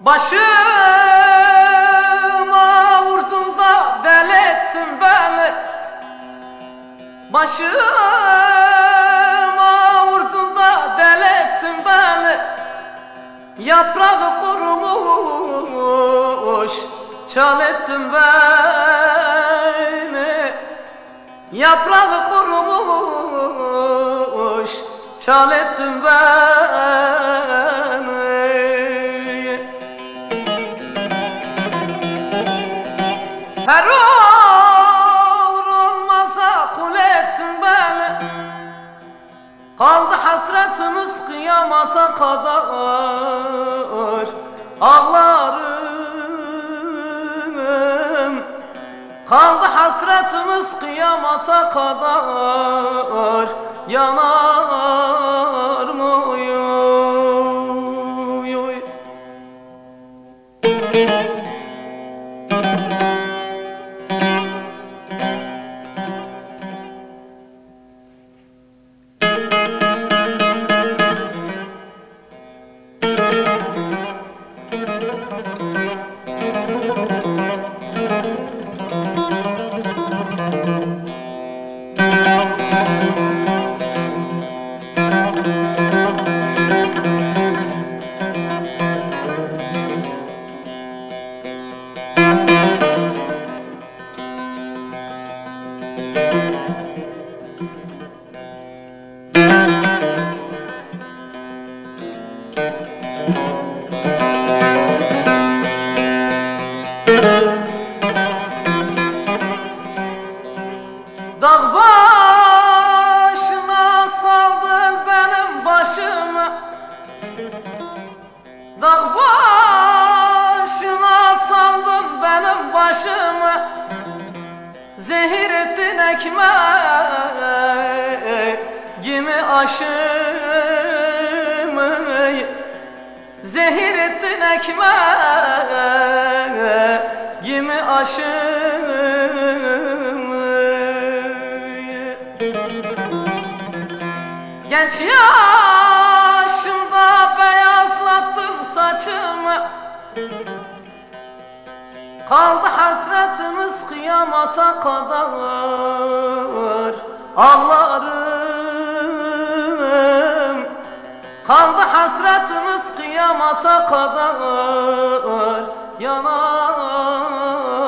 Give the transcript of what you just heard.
Başıma vurdun da deli ettin beni. Başıma Yaprağı kurumuş çal ettin beni Yaprağı kurumuş çal ettin beni Kaldı hasretimiz kıyamata kadar. Ağlarım. Kaldı hasretimiz kıyamata kadar. Yanar başına saldın benim başımı Dağ başına saldın benim başımı Zehir ettin ekmeğimi aşımı. Zehir ettin ekmeğimi aşımı Genç yaşımda beyazlattım saçımı. Kaldı hasretimiz kıyamata kadar. Ağlarım. Kaldı hasretimiz kıyamata kadar. Yanar